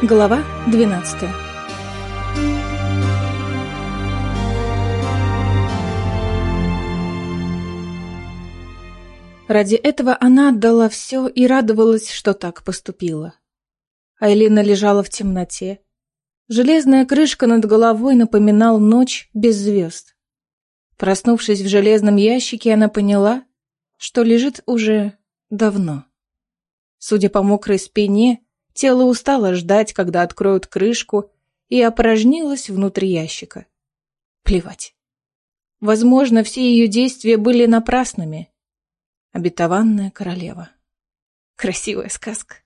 Глава 12 Ради этого она отдала все и радовалась, что так поступила. Айлина лежала в темноте. Железная крышка над головой напоминала ночь без звезд. Проснувшись в железном ящике, она поняла, что лежит уже давно. Судя по мокрой спине, Тело устало ждать, когда откроют крышку, и опорожнилось внутри ящика. Плевать. Возможно, все ее действия были напрасными. Обетованная королева. Красивая сказка.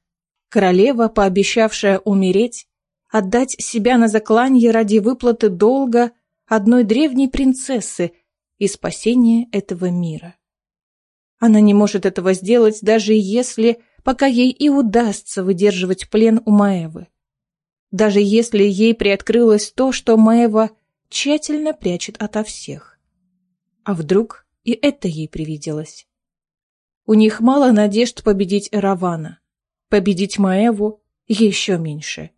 Королева, пообещавшая умереть, отдать себя на закланье ради выплаты долга одной древней принцессы и спасения этого мира. Она не может этого сделать, даже если пока ей и удастся выдерживать плен у Маевы. Даже если ей приоткрылось то, что Маева тщательно прячет ото всех. А вдруг и это ей привиделось? У них мало надежд победить Равана. Победить Маеву еще меньше.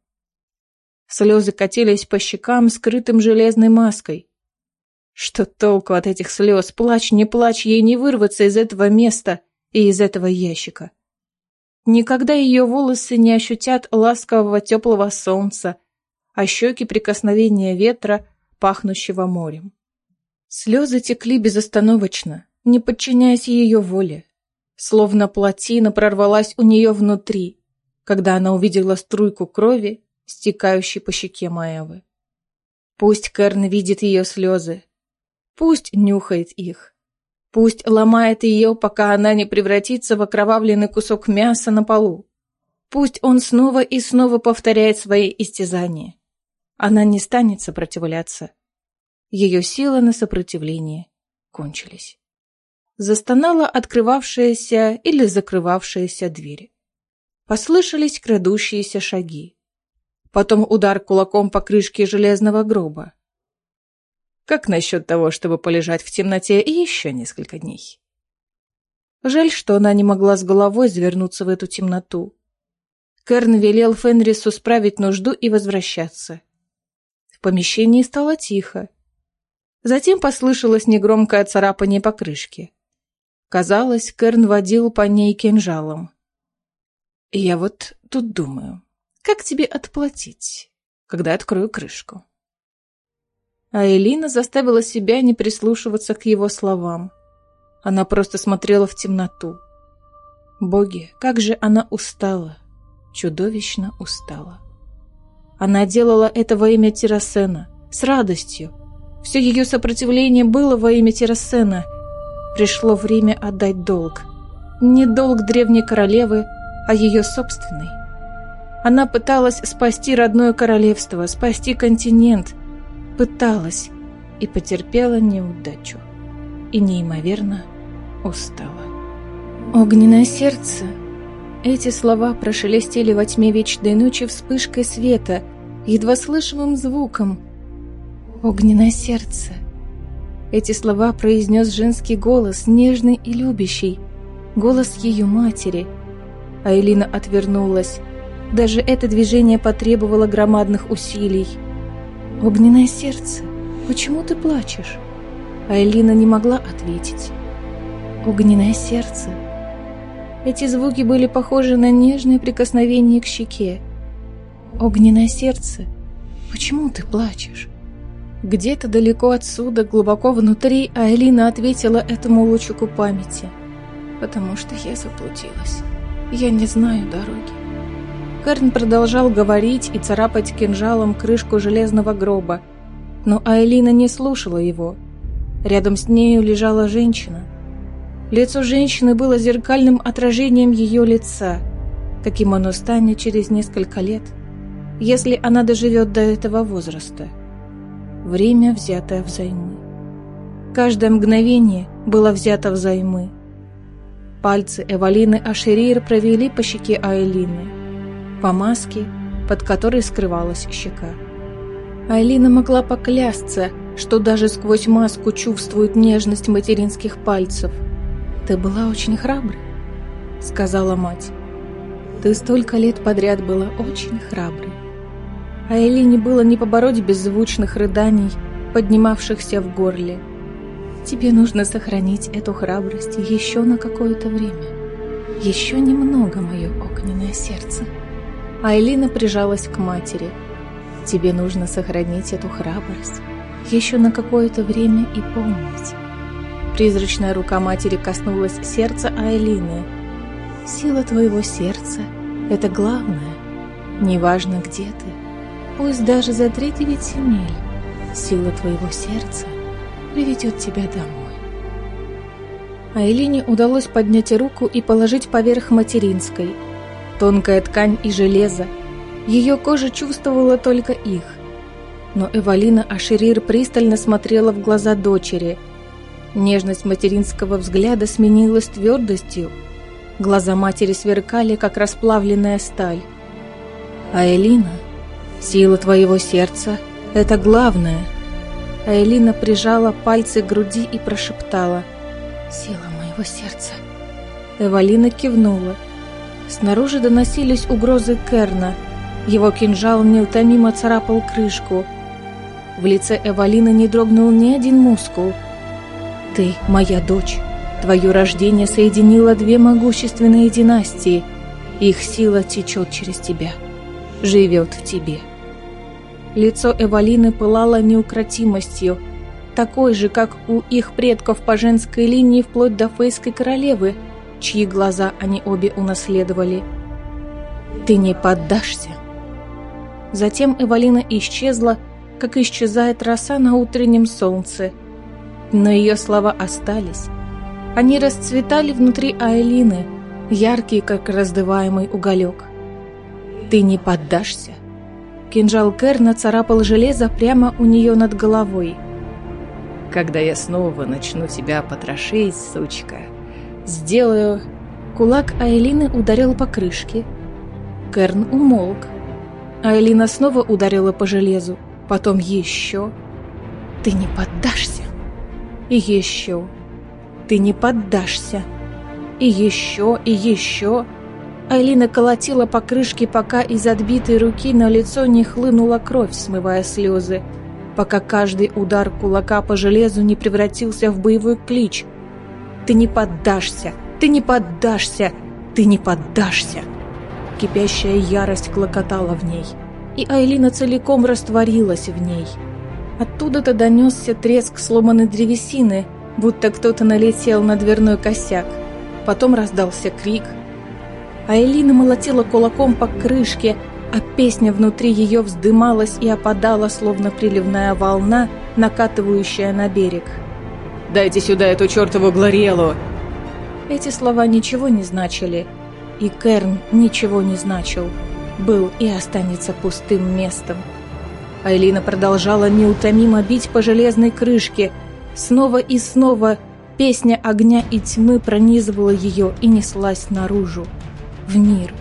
Слезы катились по щекам, скрытым железной маской. Что толку от этих слез? Плачь, не плачь, ей не вырваться из этого места и из этого ящика. Никогда ее волосы не ощутят ласкового теплого солнца, а щеки прикосновения ветра, пахнущего морем. Слезы текли безостановочно, не подчиняясь ее воле. Словно плотина прорвалась у нее внутри, когда она увидела струйку крови, стекающей по щеке Маевы. Пусть Керн видит ее слезы, пусть нюхает их. Пусть ломает ее, пока она не превратится в окровавленный кусок мяса на полу. Пусть он снова и снова повторяет свои истязания. Она не станет сопротивляться. Ее силы на сопротивление кончились. Застонала открывавшаяся или закрывавшаяся дверь. Послышались крадущиеся шаги. Потом удар кулаком по крышке железного гроба. Как насчет того, чтобы полежать в темноте еще несколько дней? Жаль, что она не могла с головой завернуться в эту темноту. Керн велел Фенрису справить нужду и возвращаться. В помещении стало тихо. Затем послышалось негромкое царапание по крышке. Казалось, Керн водил по ней кинжалом. «Я вот тут думаю, как тебе отплатить, когда открою крышку?» А Элина заставила себя не прислушиваться к его словам. Она просто смотрела в темноту. Боги, как же она устала, чудовищно устала. Она делала это во имя Террасена, с радостью. Все ее сопротивление было во имя Террасена. Пришло время отдать долг. Не долг древней королевы, а ее собственный. Она пыталась спасти родное королевство, спасти континент – пыталась и потерпела неудачу. И неимоверно устала. Огненное сердце. Эти слова прошелестели во тьме вечной ночи вспышкой света, едва слышимым звуком. Огненное сердце. Эти слова произнес женский голос, нежный и любящий, голос ее матери. А Элина отвернулась. Даже это движение потребовало громадных усилий. «Огненное сердце, почему ты плачешь?» Айлина не могла ответить. «Огненное сердце». Эти звуки были похожи на нежное прикосновение к щеке. «Огненное сердце, почему ты плачешь?» Где-то далеко отсюда, глубоко внутри, Айлина ответила этому лучику памяти. «Потому что я заблудилась. Я не знаю дороги». Карн продолжал говорить и царапать кинжалом крышку железного гроба, но Айлина не слушала его. Рядом с нею лежала женщина. Лицо женщины было зеркальным отражением ее лица, каким оно станет через несколько лет, если она доживет до этого возраста. Время, взятое взаймы. Каждое мгновение было взято взаймы. Пальцы Эвалины Ашерир провели по щеке Айлины по маске, под которой скрывалась щека. Айлина могла поклясться, что даже сквозь маску чувствует нежность материнских пальцев. «Ты была очень храброй», — сказала мать. «Ты столько лет подряд была очень храброй». а Элине было не побороть беззвучных рыданий, поднимавшихся в горле. Тебе нужно сохранить эту храбрость еще на какое-то время. Еще немного, мое огненное сердце. Айлина прижалась к матери. Тебе нужно сохранить эту храбрость еще на какое-то время и помнить. Призрачная рука матери коснулась сердца Айлины. Сила твоего сердца — это главное. Неважно, где ты, пусть даже за три девять земель, сила твоего сердца приведет тебя домой. Айлине удалось поднять руку и положить поверх материнской. Тонкая ткань и железо. Ее кожа чувствовала только их. Но Эвалина Аширир пристально смотрела в глаза дочери. Нежность материнского взгляда сменилась твердостью. Глаза матери сверкали, как расплавленная сталь. А Элина, сила твоего сердца — это главное. А Элина прижала пальцы к груди и прошептала «Сила моего сердца». Эвалина кивнула. Снаружи доносились угрозы Керна. Его кинжал неутомимо царапал крышку. В лице Эвалины не дрогнул ни один мускул. «Ты моя дочь. Твое рождение соединило две могущественные династии. Их сила течет через тебя» живет в тебе. Лицо Эвалины пылало неукротимостью, такой же, как у их предков по женской линии вплоть до фейской королевы, чьи глаза они обе унаследовали. «Ты не поддашься!» Затем Эвалина исчезла, как исчезает роса на утреннем солнце. Но ее слова остались. Они расцветали внутри Айлины, яркие, как раздуваемый уголек. «Ты не поддашься?» Кинжал Керна царапал железо прямо у нее над головой. «Когда я снова начну тебя потрошить, сучка, сделаю...» Кулак Айлины ударил по крышке. Керн умолк. Айлина снова ударила по железу, потом еще. «Ты не поддашься!» И еще. «Ты не поддашься!» И еще, и еще. Айлина колотила по крышке, пока из отбитой руки на лицо не хлынула кровь, смывая слезы, пока каждый удар кулака по железу не превратился в боевой клич. «Ты не поддашься! Ты не поддашься! Ты не поддашься!» Кипящая ярость клокотала в ней, и Айлина целиком растворилась в ней. Оттуда-то донесся треск сломанной древесины, будто кто-то налетел на дверной косяк. Потом раздался крик — а Элина молотила кулаком по крышке, а песня внутри ее вздымалась и опадала, словно приливная волна, накатывающая на берег. «Дайте сюда эту чертову Глориелу!» Эти слова ничего не значили, и Керн ничего не значил. Был и останется пустым местом. Айлина продолжала неутомимо бить по железной крышке. Снова и снова песня огня и тьмы пронизывала ее и неслась наружу в мир.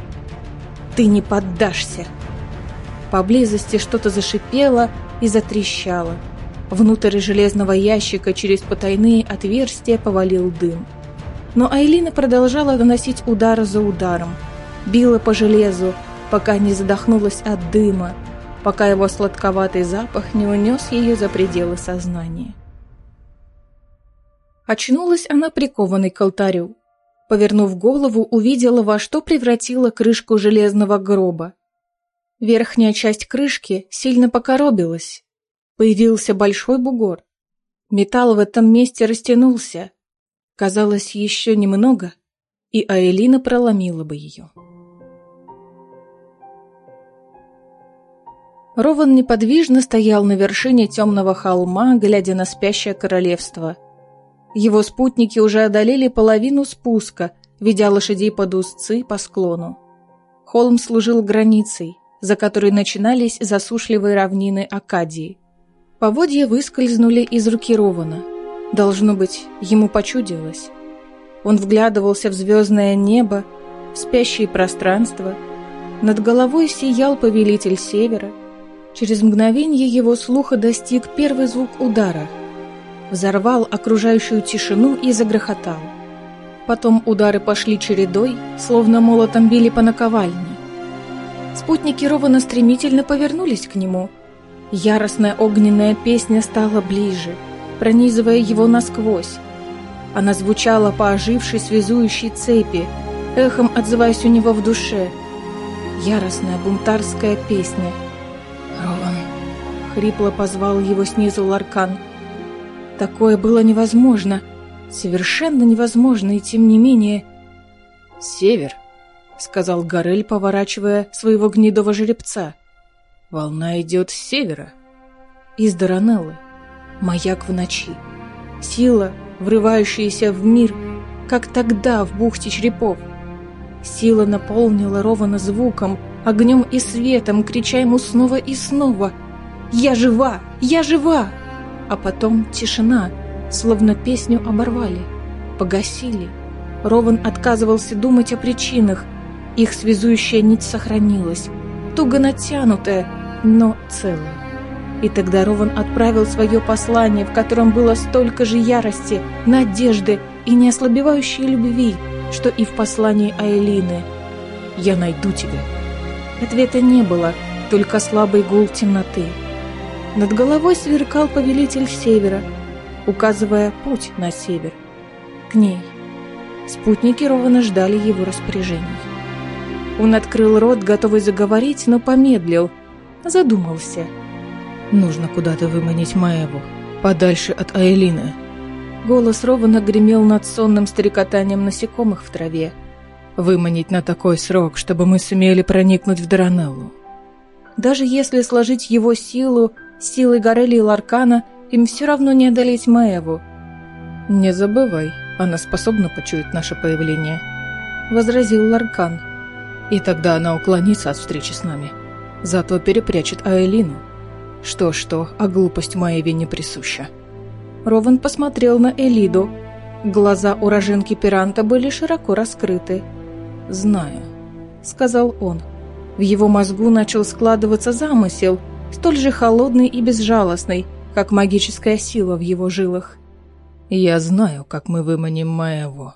Ты не поддашься. Поблизости что-то зашипело и затрещало. Внутрь железного ящика через потайные отверстия повалил дым. Но Айлина продолжала наносить удар за ударом. Била по железу, пока не задохнулась от дыма, пока его сладковатый запах не унес ее за пределы сознания. Очнулась она прикованной к алтарю. Повернув голову, увидела, во что превратила крышку железного гроба. Верхняя часть крышки сильно покоробилась. Появился большой бугор. Металл в этом месте растянулся. Казалось, еще немного, и Аэлина проломила бы ее. Рован неподвижно стоял на вершине темного холма, глядя на спящее королевство – его спутники уже одолели половину спуска, ведя лошадей под узцы по склону. Холм служил границей, за которой начинались засушливые равнины Акадии. Поводья выскользнули из руки Рована. Должно быть, ему почудилось. Он вглядывался в звездное небо, в спящее пространство. Над головой сиял повелитель севера. Через мгновение его слуха достиг первый звук удара — взорвал окружающую тишину и загрохотал. Потом удары пошли чередой, словно молотом били по наковальне. Спутники Рована стремительно повернулись к нему. Яростная огненная песня стала ближе, пронизывая его насквозь. Она звучала по ожившей связующей цепи, эхом отзываясь у него в душе. Яростная бунтарская песня. «Рован!» — хрипло позвал его снизу Ларкан. Такое было невозможно, совершенно невозможно, и тем не менее... «Север!» — сказал Горель, поворачивая своего гнедого жеребца. «Волна идет с севера». Из Даранеллы. Маяк в ночи. Сила, врывающаяся в мир, как тогда в бухте черепов. Сила наполнила Рована звуком, огнем и светом, крича ему снова и снова «Я жива! Я жива!» А потом тишина, словно песню оборвали, погасили. Рован отказывался думать о причинах, их связующая нить сохранилась, туго натянутая, но целая. И тогда Рован отправил свое послание, в котором было столько же ярости, надежды и неослабевающей любви, что и в послании Айлины. «Я найду тебя». Ответа не было, только слабый гул темноты. Над головой сверкал повелитель севера, указывая путь на север, к ней. Спутники Рована ждали его распоряжений. Он открыл рот, готовый заговорить, но помедлил, задумался. «Нужно куда-то выманить Маеву, подальше от Аэлины». Голос Рована гремел над сонным стрекотанием насекомых в траве. «Выманить на такой срок, чтобы мы сумели проникнуть в Даранеллу». Даже если сложить его силу, силой Горели и Ларкана, им все равно не одолеть Маеву. «Не забывай, она способна почуять наше появление», — возразил Ларкан. И тогда она уклонится от встречи с нами. Зато перепрячет Аэлину. Что-что, а глупость Маеве не присуща. Рован посмотрел на Элиду. Глаза уроженки Пиранта были широко раскрыты. «Знаю», — сказал он. В его мозгу начал складываться замысел, столь же холодный и безжалостный, как магическая сила в его жилах. «Я знаю, как мы выманим Маеву»,